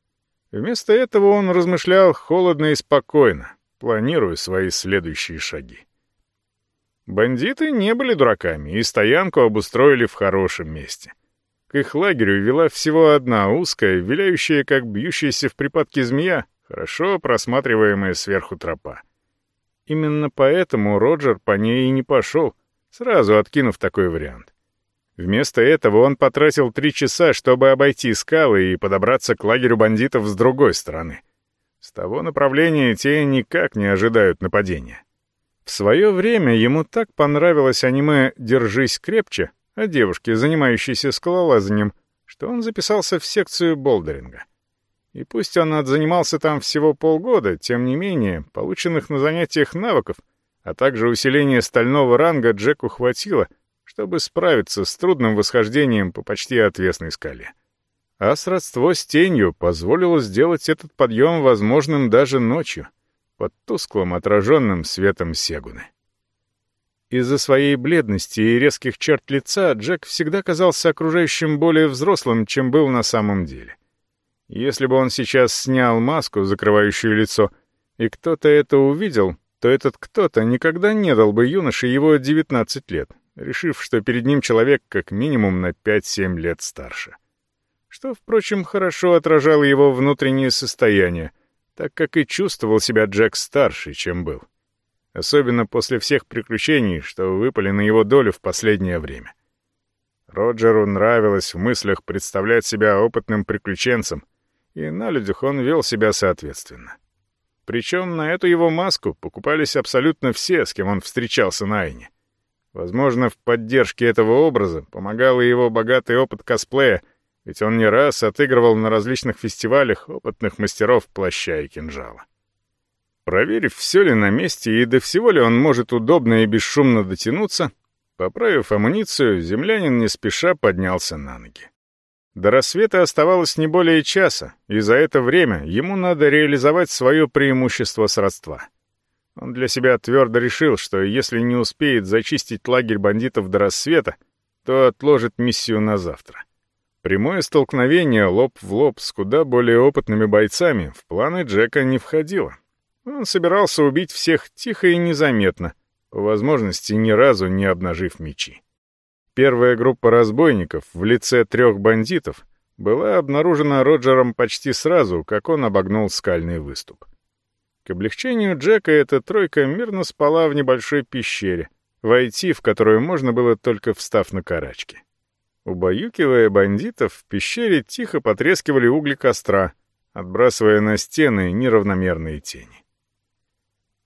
Вместо этого он размышлял холодно и спокойно, планируя свои следующие шаги. Бандиты не были дураками и стоянку обустроили в хорошем месте. К их лагерю вела всего одна узкая, виляющая, как бьющаяся в припадке змея, хорошо просматриваемая сверху тропа. Именно поэтому Роджер по ней и не пошел — сразу откинув такой вариант. Вместо этого он потратил три часа, чтобы обойти скалы и подобраться к лагерю бандитов с другой стороны. С того направления те никак не ожидают нападения. В свое время ему так понравилось аниме «Держись крепче» о девушке, занимающейся скалолазанием, что он записался в секцию болдеринга. И пусть он отзанимался там всего полгода, тем не менее, полученных на занятиях навыков — а также усиление стального ранга Джеку хватило, чтобы справиться с трудным восхождением по почти отвесной скале. А сродство с тенью позволило сделать этот подъем возможным даже ночью, под тусклым отраженным светом Сегуны. Из-за своей бледности и резких черт лица Джек всегда казался окружающим более взрослым, чем был на самом деле. Если бы он сейчас снял маску, закрывающую лицо, и кто-то это увидел, то этот кто-то никогда не дал бы юноше его 19 лет, решив, что перед ним человек как минимум на 5-7 лет старше. Что, впрочем, хорошо отражало его внутреннее состояние, так как и чувствовал себя Джек старше, чем был. Особенно после всех приключений, что выпали на его долю в последнее время. Роджеру нравилось в мыслях представлять себя опытным приключенцем, и на людях он вел себя соответственно. Причем на эту его маску покупались абсолютно все, с кем он встречался на Айне. Возможно, в поддержке этого образа помогал и его богатый опыт косплея, ведь он не раз отыгрывал на различных фестивалях опытных мастеров плаща и кинжала. Проверив, все ли на месте и до всего ли он может удобно и бесшумно дотянуться, поправив амуницию, землянин не спеша поднялся на ноги. До рассвета оставалось не более часа, и за это время ему надо реализовать свое преимущество сродства. Он для себя твердо решил, что если не успеет зачистить лагерь бандитов до рассвета, то отложит миссию на завтра. Прямое столкновение лоб в лоб с куда более опытными бойцами в планы Джека не входило. Он собирался убить всех тихо и незаметно, по возможности ни разу не обнажив мечи. Первая группа разбойников в лице трех бандитов была обнаружена Роджером почти сразу, как он обогнул скальный выступ. К облегчению Джека эта тройка мирно спала в небольшой пещере, войти в которую можно было только встав на карачки. Убаюкивая бандитов, в пещере тихо потрескивали угли костра, отбрасывая на стены неравномерные тени.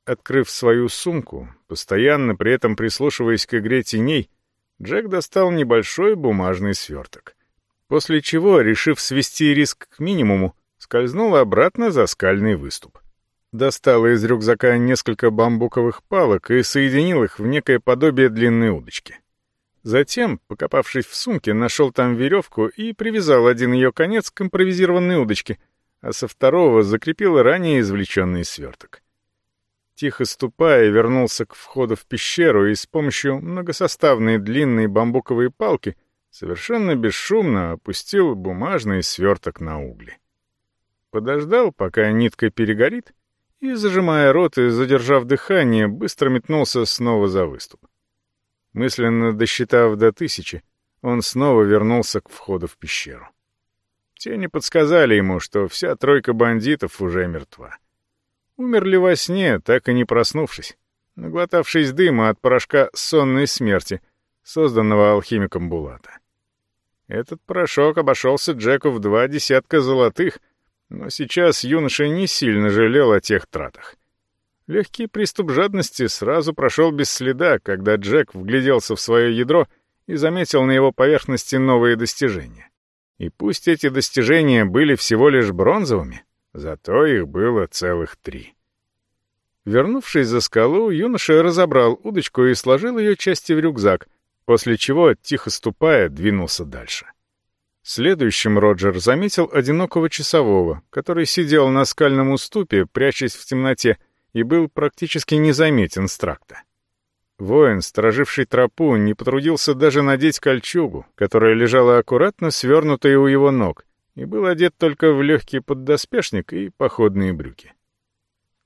Открыв свою сумку, постоянно при этом прислушиваясь к игре теней, Джек достал небольшой бумажный сверток. После чего, решив свести риск к минимуму, скользнул обратно за скальный выступ. Достал из рюкзака несколько бамбуковых палок и соединил их в некое подобие длинной удочки. Затем, покопавшись в сумке, нашел там веревку и привязал один ее конец к импровизированной удочке, а со второго закрепил ранее извлеченный сверток. Тихо ступая, вернулся к входу в пещеру и с помощью многосоставной длинной бамбуковой палки совершенно бесшумно опустил бумажный сверток на угли. Подождал, пока нитка перегорит, и, зажимая рот и задержав дыхание, быстро метнулся снова за выступ. Мысленно досчитав до тысячи, он снова вернулся к входу в пещеру. Тени подсказали ему, что вся тройка бандитов уже мертва. Умерли во сне, так и не проснувшись, наглотавшись дыма от порошка сонной смерти, созданного алхимиком Булата. Этот порошок обошелся Джеку в два десятка золотых, но сейчас юноша не сильно жалел о тех тратах. Легкий приступ жадности сразу прошел без следа, когда Джек вгляделся в свое ядро и заметил на его поверхности новые достижения. И пусть эти достижения были всего лишь бронзовыми, зато их было целых три. Вернувшись за скалу, юноша разобрал удочку и сложил ее части в рюкзак, после чего, тихо ступая, двинулся дальше. Следующим Роджер заметил одинокого часового, который сидел на скальном уступе, прячась в темноте, и был практически незаметен с тракта. Воин, стороживший тропу, не потрудился даже надеть кольчугу, которая лежала аккуратно свернутая у его ног, и был одет только в легкий поддоспешник и походные брюки.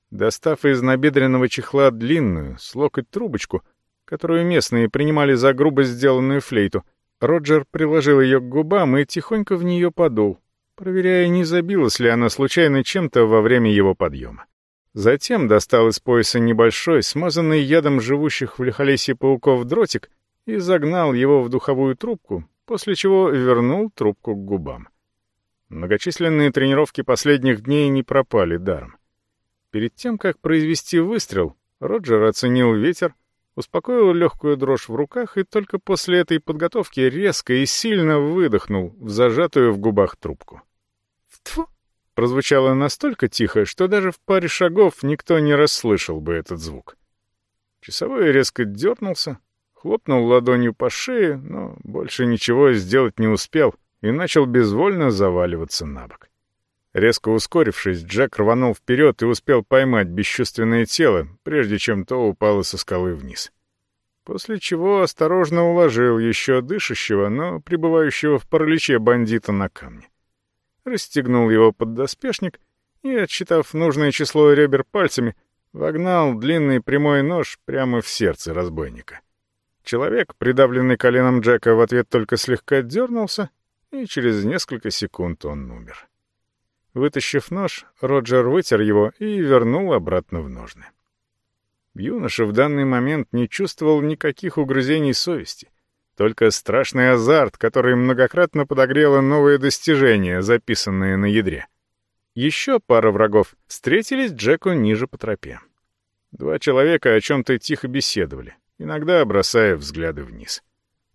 Достав из набедренного чехла длинную, с локоть трубочку, которую местные принимали за грубо сделанную флейту, Роджер приложил ее к губам и тихонько в нее подул, проверяя, не забилась ли она случайно чем-то во время его подъема. Затем достал из пояса небольшой, смазанный ядом живущих в лихолесье пауков дротик и загнал его в духовую трубку, после чего вернул трубку к губам. Многочисленные тренировки последних дней не пропали даром. Перед тем, как произвести выстрел, Роджер оценил ветер, успокоил легкую дрожь в руках и только после этой подготовки резко и сильно выдохнул в зажатую в губах трубку. «Тьфу!» Прозвучало настолько тихо, что даже в паре шагов никто не расслышал бы этот звук. Часовой резко дернулся, хлопнул ладонью по шее, но больше ничего сделать не успел и начал безвольно заваливаться на бок. Резко ускорившись, Джек рванул вперед и успел поймать бесчувственное тело, прежде чем то упало со скалы вниз. После чего осторожно уложил еще дышащего, но пребывающего в параличе бандита на камне расстегнул его поддоспешник и, отсчитав нужное число ребер пальцами, вогнал длинный прямой нож прямо в сердце разбойника. Человек, придавленный коленом Джека, в ответ только слегка дернулся, и через несколько секунд он умер. Вытащив нож, Роджер вытер его и вернул обратно в ножны. Юноша в данный момент не чувствовал никаких угрызений совести — только страшный азарт, который многократно подогрело новые достижения, записанные на ядре. Еще пара врагов встретились Джеку ниже по тропе. Два человека о чем-то тихо беседовали, иногда бросая взгляды вниз.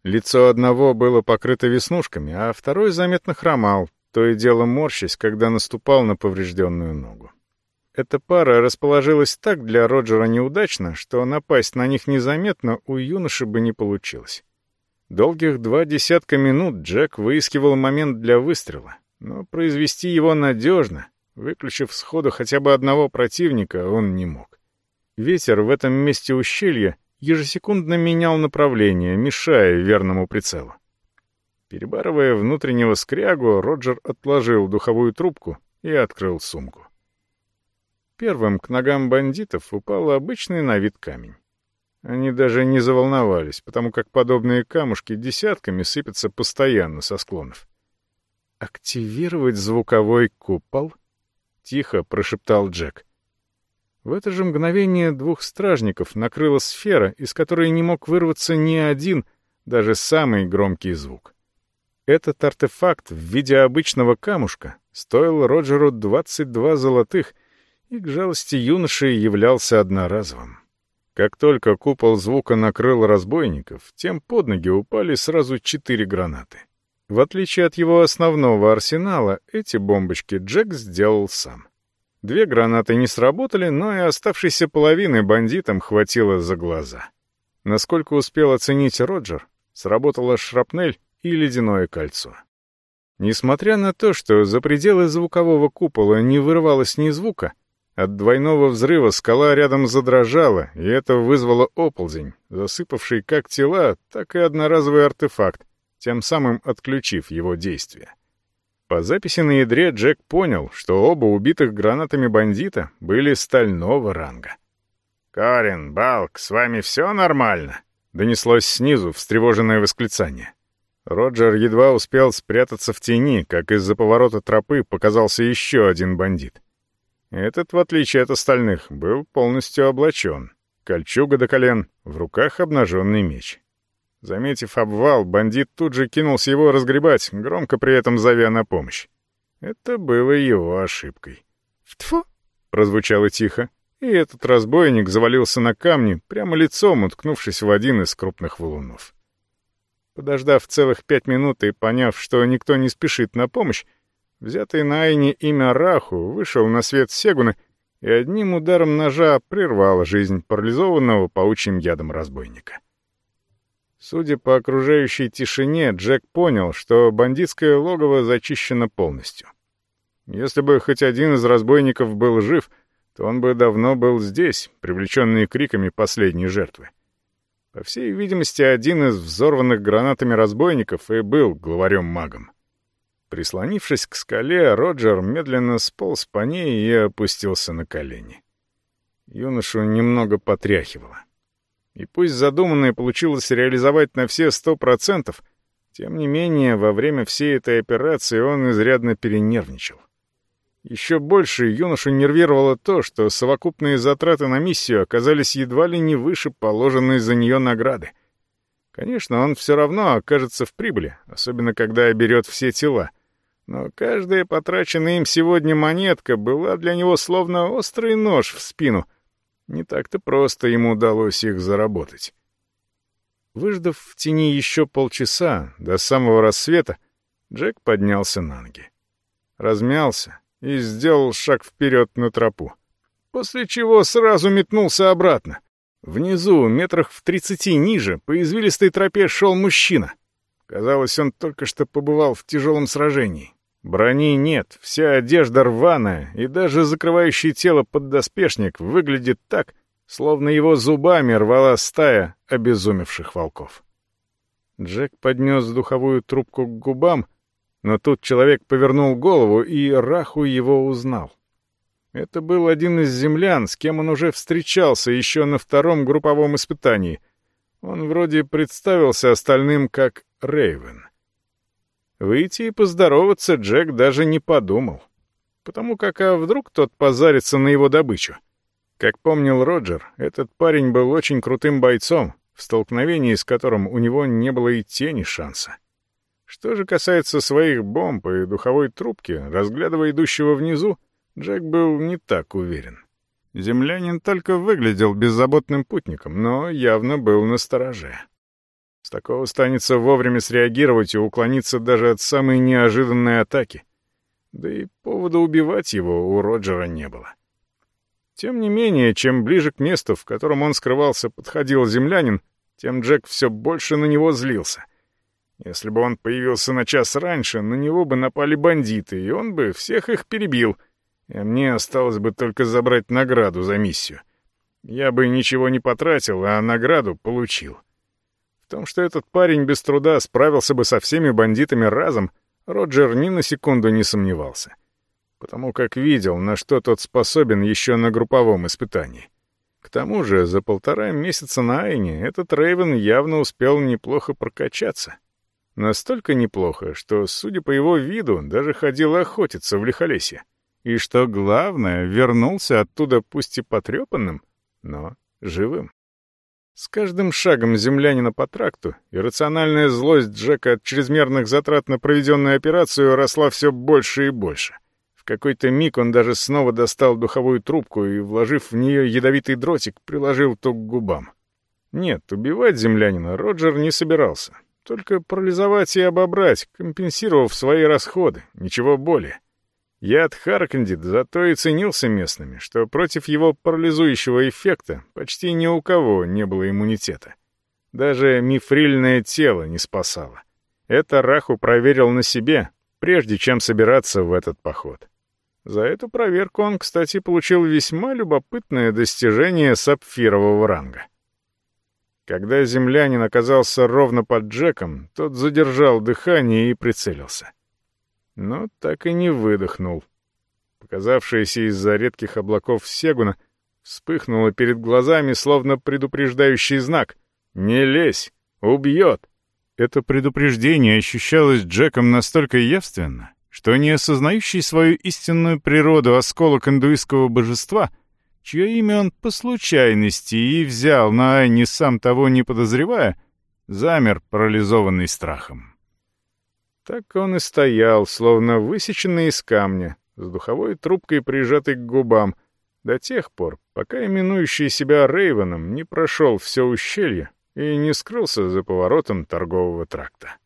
Лицо одного было покрыто веснушками, а второй заметно хромал, то и дело морщась, когда наступал на поврежденную ногу. Эта пара расположилась так для Роджера неудачно, что напасть на них незаметно у юноши бы не получилось. Долгих два десятка минут Джек выискивал момент для выстрела, но произвести его надежно, выключив сходу хотя бы одного противника, он не мог. Ветер в этом месте ущелья ежесекундно менял направление, мешая верному прицелу. Перебарывая внутреннего скрягу, Роджер отложил духовую трубку и открыл сумку. Первым к ногам бандитов упал обычный на вид камень. Они даже не заволновались, потому как подобные камушки десятками сыпятся постоянно со склонов. «Активировать звуковой купол?» — тихо прошептал Джек. В это же мгновение двух стражников накрыла сфера, из которой не мог вырваться ни один, даже самый громкий звук. Этот артефакт в виде обычного камушка стоил Роджеру 22 золотых и, к жалости юноши, являлся одноразовым. Как только купол звука накрыл разбойников, тем под ноги упали сразу четыре гранаты. В отличие от его основного арсенала, эти бомбочки Джек сделал сам. Две гранаты не сработали, но и оставшейся половины бандитам хватило за глаза. Насколько успел оценить Роджер, сработала шрапнель и ледяное кольцо. Несмотря на то, что за пределы звукового купола не вырывалось ни звука, от двойного взрыва скала рядом задрожала, и это вызвало оползень, засыпавший как тела, так и одноразовый артефакт, тем самым отключив его действие. По записи на ядре Джек понял, что оба убитых гранатами бандита были стального ранга. «Карин, Балк, с вами все нормально?» — донеслось снизу встревоженное восклицание. Роджер едва успел спрятаться в тени, как из-за поворота тропы показался еще один бандит. Этот, в отличие от остальных, был полностью облачен. Кольчуга до колен, в руках обнаженный меч. Заметив обвал, бандит тут же кинулся его разгребать, громко при этом зовя на помощь. Это было его ошибкой. «Втфу!» — прозвучало тихо, и этот разбойник завалился на камни, прямо лицом уткнувшись в один из крупных валунов. Подождав целых пять минут и поняв, что никто не спешит на помощь, взятый на Айне имя Раху вышел на свет Сегуна и одним ударом ножа прервал жизнь парализованного паучьим ядом разбойника. Судя по окружающей тишине, Джек понял, что бандитское логово зачищено полностью. Если бы хоть один из разбойников был жив, то он бы давно был здесь, привлеченный криками последней жертвы. По всей видимости, один из взорванных гранатами разбойников и был главарем-магом. Прислонившись к скале, Роджер медленно сполз по ней и опустился на колени. Юношу немного потряхивало. И пусть задуманное получилось реализовать на все сто процентов, тем не менее, во время всей этой операции он изрядно перенервничал. Еще больше юношу нервировало то, что совокупные затраты на миссию оказались едва ли не выше положенной за нее награды. Конечно, он все равно окажется в прибыли, особенно когда берет все тела. Но каждая потраченная им сегодня монетка была для него словно острый нож в спину — не так-то просто ему удалось их заработать. Выждав в тени еще полчаса, до самого рассвета, Джек поднялся на ноги. Размялся и сделал шаг вперед на тропу. После чего сразу метнулся обратно. Внизу, метрах в тридцати ниже, по извилистой тропе шел мужчина. Казалось, он только что побывал в тяжелом сражении. Брони нет, вся одежда рваная, и даже закрывающий тело поддоспешник выглядит так, словно его зубами рвала стая обезумевших волков. Джек поднес духовую трубку к губам, но тут человек повернул голову, и Раху его узнал. Это был один из землян, с кем он уже встречался еще на втором групповом испытании. Он вроде представился остальным как Рейвен. Выйти и поздороваться Джек даже не подумал. Потому как, а вдруг тот позарится на его добычу? Как помнил Роджер, этот парень был очень крутым бойцом, в столкновении с которым у него не было и тени шанса. Что же касается своих бомб и духовой трубки, разглядывая идущего внизу, Джек был не так уверен. Землянин только выглядел беззаботным путником, но явно был настороже. С такого станется вовремя среагировать и уклониться даже от самой неожиданной атаки. Да и повода убивать его у Роджера не было. Тем не менее, чем ближе к месту, в котором он скрывался, подходил землянин, тем Джек все больше на него злился — Если бы он появился на час раньше, на него бы напали бандиты, и он бы всех их перебил. А мне осталось бы только забрать награду за миссию. Я бы ничего не потратил, а награду получил. В том, что этот парень без труда справился бы со всеми бандитами разом, Роджер ни на секунду не сомневался. Потому как видел, на что тот способен еще на групповом испытании. К тому же за полтора месяца на Айне этот Рейвен явно успел неплохо прокачаться. Настолько неплохо, что, судя по его виду, даже ходил охотиться в Лихолесье. И что главное, вернулся оттуда пусть и потрепанным, но живым. С каждым шагом землянина по тракту иррациональная злость Джека от чрезмерных затрат на проведенную операцию росла все больше и больше. В какой-то миг он даже снова достал духовую трубку и, вложив в нее ядовитый дротик, приложил то к губам. Нет, убивать землянина Роджер не собирался. Только парализовать и обобрать, компенсировав свои расходы, ничего более. Яд Харкандид зато и ценился местными, что против его парализующего эффекта почти ни у кого не было иммунитета. Даже мифрильное тело не спасало. Это Раху проверил на себе, прежде чем собираться в этот поход. За эту проверку он, кстати, получил весьма любопытное достижение сапфирового ранга. Когда землянин оказался ровно под Джеком, тот задержал дыхание и прицелился но так и не выдохнул. Показавшаяся из-за редких облаков Сегуна вспыхнула перед глазами, словно предупреждающий знак. «Не лезь! Убьет!» Это предупреждение ощущалось Джеком настолько явственно, что не осознающий свою истинную природу осколок индуистского божества, чье имя он по случайности и взял на Айне сам того не подозревая, замер, парализованный страхом. Так он и стоял, словно высеченный из камня, с духовой трубкой прижатой к губам, до тех пор, пока именующий себя Рейвеном не прошел все ущелье и не скрылся за поворотом торгового тракта.